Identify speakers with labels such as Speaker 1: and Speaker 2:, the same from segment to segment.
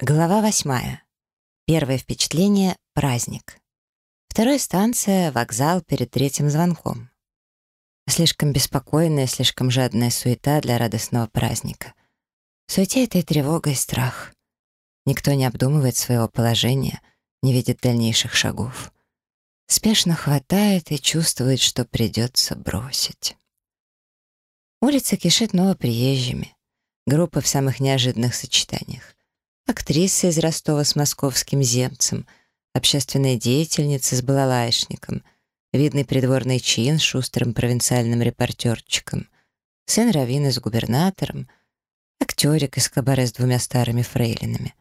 Speaker 1: Глава восьмая. Первое впечатление — праздник. Вторая станция — вокзал перед третьим звонком. Слишком беспокойная, слишком жадная суета для радостного праздника. В суете этой тревога и страх. Никто не обдумывает своего положения, не видит дальнейших шагов. Спешно хватает и чувствует, что придется бросить. Улица кишит новоприезжими. Группы в самых неожиданных сочетаниях актриса из Ростова с московским земцем, общественная деятельница с балалайшником, видный придворный чин с шустрым провинциальным репортерчиком, сын Равина с губернатором, актерик из кабаре с двумя старыми фрейлинами.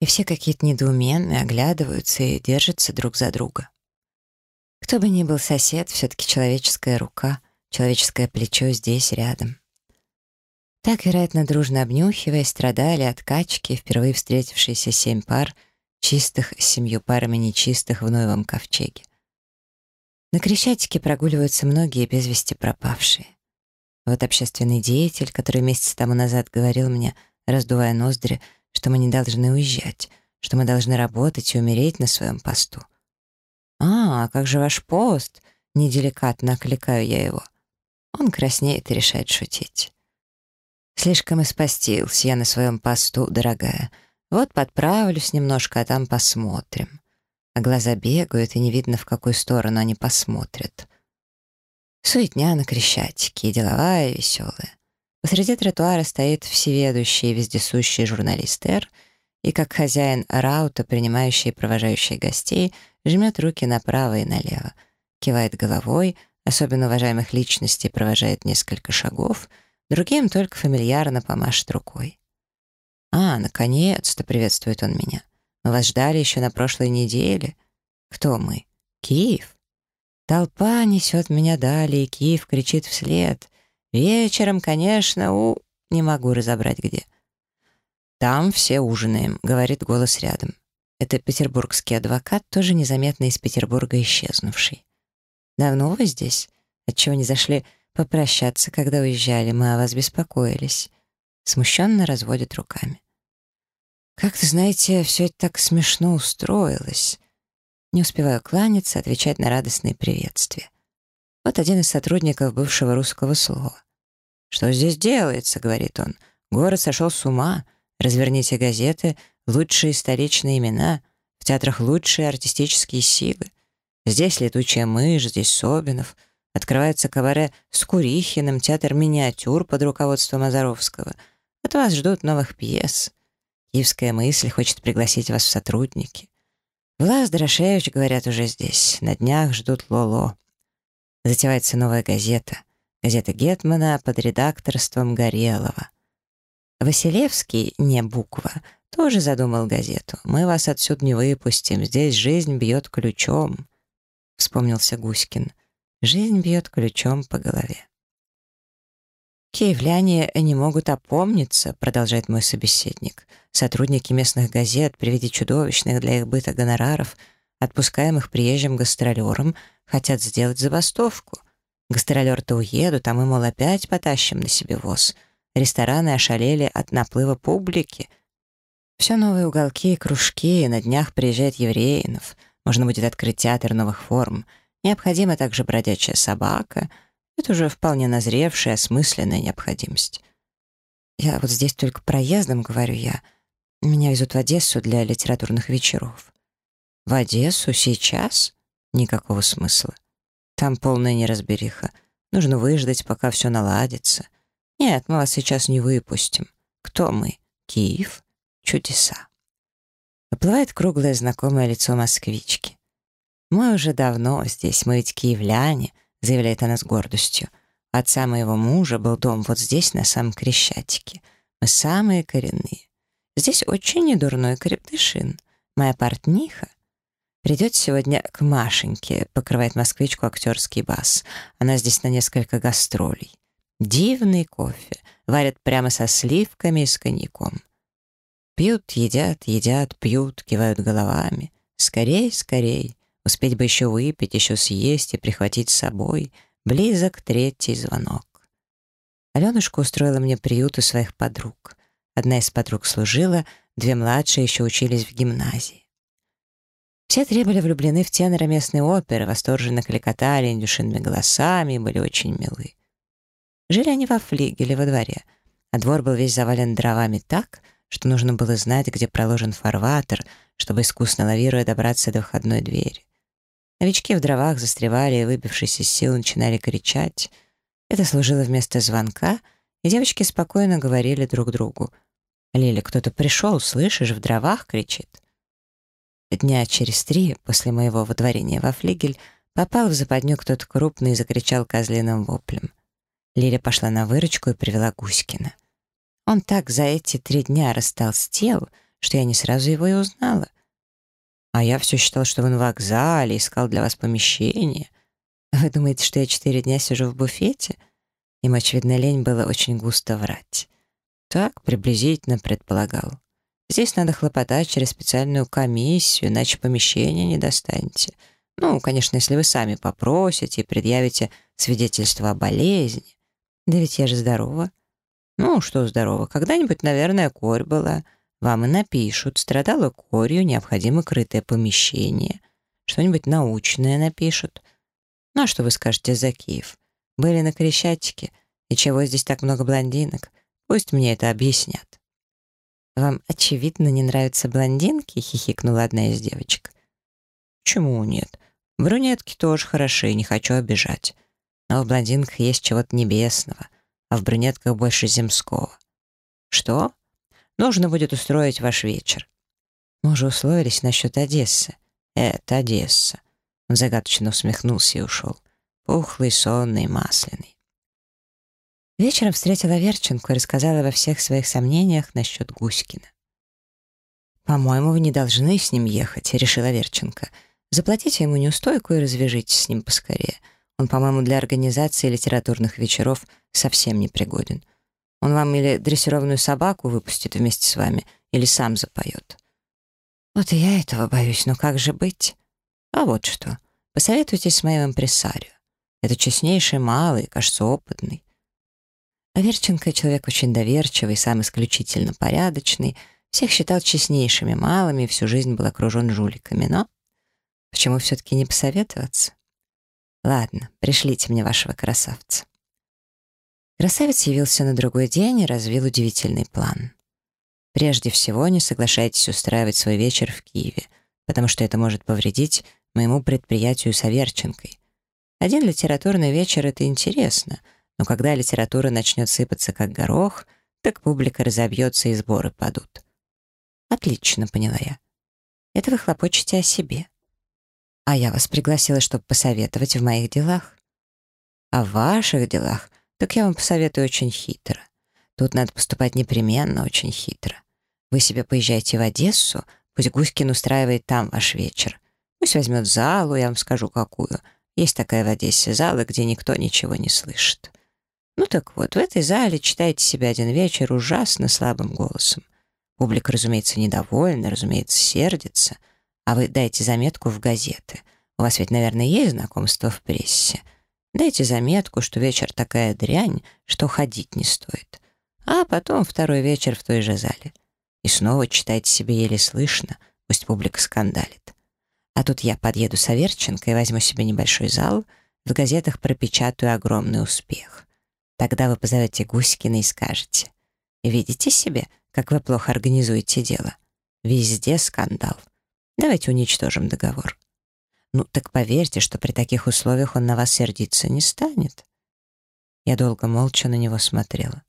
Speaker 1: И все какие-то недоуменные, оглядываются и держатся друг за друга. Кто бы ни был сосед, все-таки человеческая рука, человеческое плечо здесь, рядом. Так, вероятно, дружно обнюхивая, страдали от качки впервые встретившиеся семь пар, чистых семью парами нечистых в Ноевом ковчеге. На Крещатике прогуливаются многие без вести пропавшие. Вот общественный деятель, который месяц тому назад говорил мне, раздувая ноздри, что мы не должны уезжать, что мы должны работать и умереть на своем посту. «А, как же ваш пост?» — неделикатно окликаю я его. Он краснеет и решает шутить. Слишком испостился я на своем посту, дорогая. Вот подправлюсь немножко, а там посмотрим. А глаза бегают, и не видно, в какую сторону они посмотрят. Суетня на Крещатике, деловая и веселая. Посреди тротуара стоит всеведущий и вездесущий журналист Р, и как хозяин раута, принимающий и провожающий гостей, жмет руки направо и налево, кивает головой, особенно уважаемых личностей провожает несколько шагов — Другим только фамильярно помашет рукой. «А, наконец-то!» — приветствует он меня. «Мы вас ждали еще на прошлой неделе. Кто мы? Киев?» Толпа несет меня далее, и Киев кричит вслед. «Вечером, конечно, у...» Не могу разобрать, где. «Там все ужинаем», — говорит голос рядом. Это петербургский адвокат, тоже незаметно из Петербурга исчезнувший. «Давно вы здесь? Отчего не зашли попрощаться, когда уезжали, мы о вас беспокоились». Смущенно разводит руками. «Как-то, знаете, все это так смешно устроилось». Не успеваю кланяться, отвечать на радостные приветствия. Вот один из сотрудников бывшего русского слова. «Что здесь делается?» — говорит он. «Город сошел с ума. Разверните газеты, лучшие столичные имена, в театрах лучшие артистические силы. Здесь летучая мышь, здесь Собинов». Открывается кабаре с Курихиным, театр миниатюр под руководством Азаровского. От вас ждут новых пьес. Киевская мысль хочет пригласить вас в сотрудники. Влас Дорошевич, говорят, уже здесь. На днях ждут Лоло. Затевается новая газета. Газета Гетмана под редакторством Горелого. Василевский, не буква, тоже задумал газету. «Мы вас отсюда не выпустим, здесь жизнь бьет ключом», — вспомнился Гуськин. Жизнь бьет ключом по голове. «Киевляне не могут опомниться», — продолжает мой собеседник. «Сотрудники местных газет при виде чудовищных для их быта гонораров, отпускаемых приезжим гастролерам, хотят сделать забастовку. Гастролер-то уедут, а мы, мол, опять потащим на себе воз. Рестораны ошалели от наплыва публики. Все новые уголки и кружки, на днях приезжает Евреинов. Можно будет открыть театр новых форм — Необходима также бродячая собака. Это уже вполне назревшая, осмысленная необходимость. Я вот здесь только проездом, говорю я. Меня везут в Одессу для литературных вечеров. В Одессу сейчас? Никакого смысла. Там полная неразбериха. Нужно выждать, пока все наладится. Нет, мы вас сейчас не выпустим. Кто мы? Киев? Чудеса. Оплывает круглое знакомое лицо москвички. «Мы уже давно здесь, мы ведь киевляне», — заявляет она с гордостью. «Отца моего мужа был дом вот здесь, на самом Крещатике. Мы самые коренные. Здесь очень недурной крепдышин. Моя портниха придет сегодня к Машеньке», — покрывает москвичку актерский бас. «Она здесь на несколько гастролей. Дивный кофе. Варят прямо со сливками и с коньяком. Пьют, едят, едят, пьют, кивают головами. Скорей, скорей. Успеть бы еще выпить, еще съесть и прихватить с собой. Близок третий звонок. Аленушка устроила мне приют у своих подруг. Одна из подруг служила две младшие еще учились в гимназии. Все три были влюблены в тенора местной оперы, восторженно кликотали индюшиными голосами и были очень милы. Жили они во флигеле во дворе, а двор был весь завален дровами так, что нужно было знать, где проложен фарватер, чтобы искусно лавируя добраться до входной двери. Новички в дровах застревали выбившись из сил, начинали кричать. Это служило вместо звонка, и девочки спокойно говорили друг другу. «Лиля, кто-то пришел, слышишь, в дровах кричит». Дня через три после моего водворения во флигель попал в западню кто-то крупный и закричал козлиным воплем. Лиля пошла на выручку и привела Гуськина. Он так за эти три дня растолстел, что я не сразу его и узнала. А я все считал, что вы на вокзале, искал для вас помещение. Вы думаете, что я четыре дня сижу в буфете? Им, очевидно, лень было очень густо врать. Так приблизительно предполагал. Здесь надо хлопотать через специальную комиссию, иначе помещение не достанете. Ну, конечно, если вы сами попросите и предъявите свидетельство о болезни. Да ведь я же здорова. Ну, что здорова, когда-нибудь, наверное, корь была. Вам и напишут, страдала корью, необходимо крытое помещение. Что-нибудь научное напишут. Ну, а что вы скажете за Киев? Были на Крещатике. И чего здесь так много блондинок? Пусть мне это объяснят. «Вам, очевидно, не нравятся блондинки?» — хихикнула одна из девочек. «Почему нет? Брюнетки тоже хороши, не хочу обижать. Но в блондинках есть чего-то небесного, а в брюнетках больше земского. Что? Нужно будет устроить ваш вечер. Мы уже условились насчет Одессы. Это Одесса. Он загадочно усмехнулся и ушел. Пухлый, сонный, масляный. Вечером встретила Верченко и рассказала во всех своих сомнениях насчет Гуськина. «По-моему, вы не должны с ним ехать», — решила Верченко. «Заплатите ему неустойку и развяжитесь с ним поскорее. Он, по-моему, для организации литературных вечеров совсем не пригоден. Он вам или дрессированную собаку выпустит вместе с вами, или сам запоет. Вот и я этого боюсь, но как же быть? А вот что. Посоветуйтесь с моим импресарио. Это честнейший малый, кажется, опытный. Аверченко человек очень доверчивый, сам исключительно порядочный, всех считал честнейшими малыми всю жизнь был окружен жуликами, но почему все-таки не посоветоваться? Ладно, пришлите мне вашего красавца. Красавец явился на другой день и развил удивительный план. Прежде всего, не соглашайтесь устраивать свой вечер в Киеве, потому что это может повредить моему предприятию с Аверченкой. Один литературный вечер — это интересно, но когда литература начнет сыпаться как горох, так публика разобьется и сборы падут. Отлично, поняла я. Это вы хлопочете о себе. А я вас пригласила, чтобы посоветовать в моих делах. О ваших делах так я вам посоветую очень хитро. Тут надо поступать непременно очень хитро. Вы себе поезжайте в Одессу, пусть Гуськин устраивает там ваш вечер. Пусть возьмет залу, я вам скажу какую. Есть такая в Одессе зала, где никто ничего не слышит. Ну так вот, в этой зале читайте себе один вечер ужасно слабым голосом. Публика, разумеется, недовольна, разумеется, сердится. А вы дайте заметку в газеты. У вас ведь, наверное, есть знакомство в прессе. Дайте заметку, что вечер такая дрянь, что ходить не стоит. А потом второй вечер в той же зале. И снова читайте себе еле слышно, пусть публика скандалит. А тут я подъеду с Аверченко и возьму себе небольшой зал, в газетах пропечатаю огромный успех. Тогда вы позовете Гуськина и скажете. Видите себе, как вы плохо организуете дело? Везде скандал. Давайте уничтожим договор. Ну, так поверьте, что при таких условиях он на вас сердиться не станет. Я долго молча на него смотрела.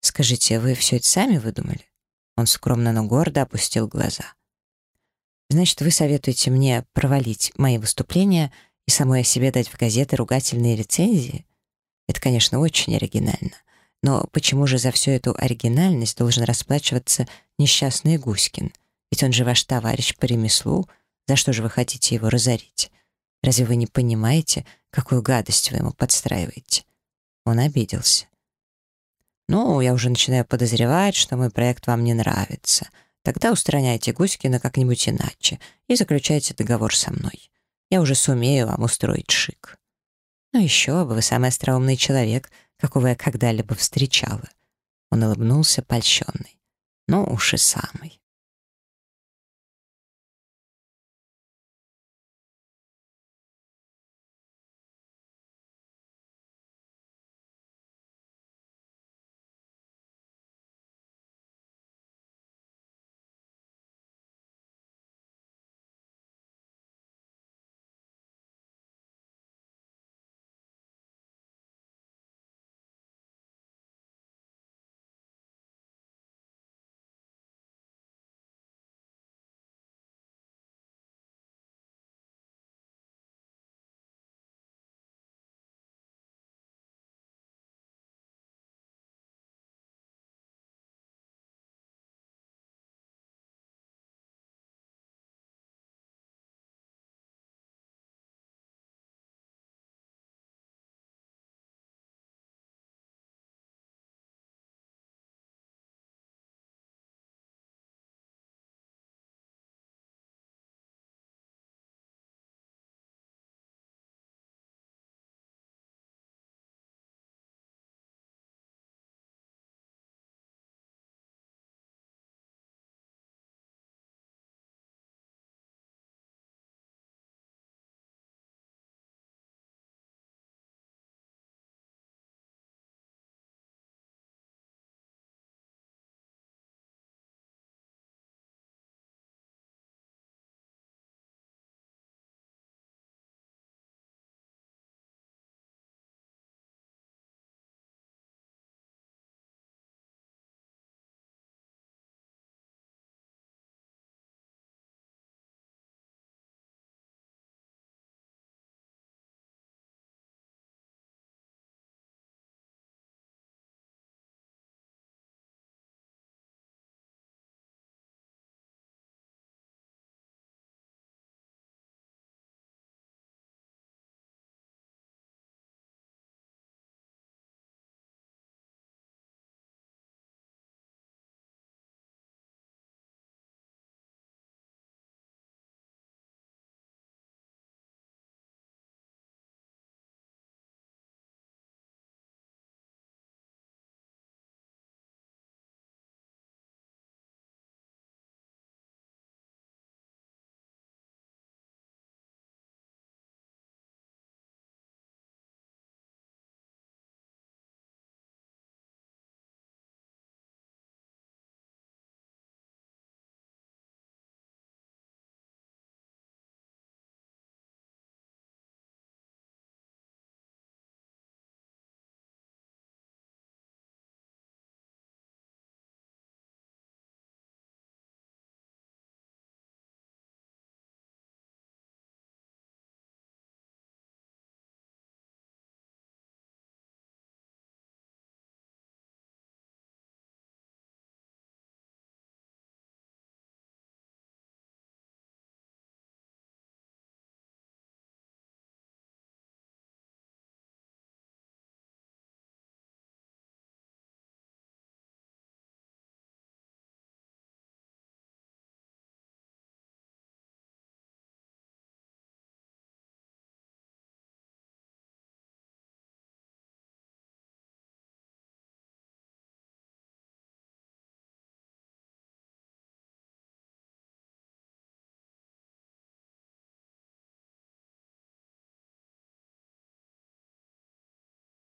Speaker 1: «Скажите, вы все это сами выдумали?» Он скромно, но гордо опустил глаза. «Значит, вы советуете мне провалить мои выступления и самой о себе дать в газеты ругательные рецензии? Это, конечно, очень оригинально. Но почему же за всю эту оригинальность должен расплачиваться несчастный Гуськин? Ведь он же ваш товарищ по ремеслу — за что же вы хотите его разорить? Разве вы не понимаете, какую гадость вы ему подстраиваете?» Он обиделся. «Ну, я уже начинаю подозревать, что мой проект вам не нравится. Тогда устраняйте Гуськина как-нибудь иначе и заключайте договор со мной. Я уже сумею вам устроить шик». «Ну еще бы, вы самый остроумный человек, какого я когда-либо встречала». Он улыбнулся, польщенный. Ну уж и самый.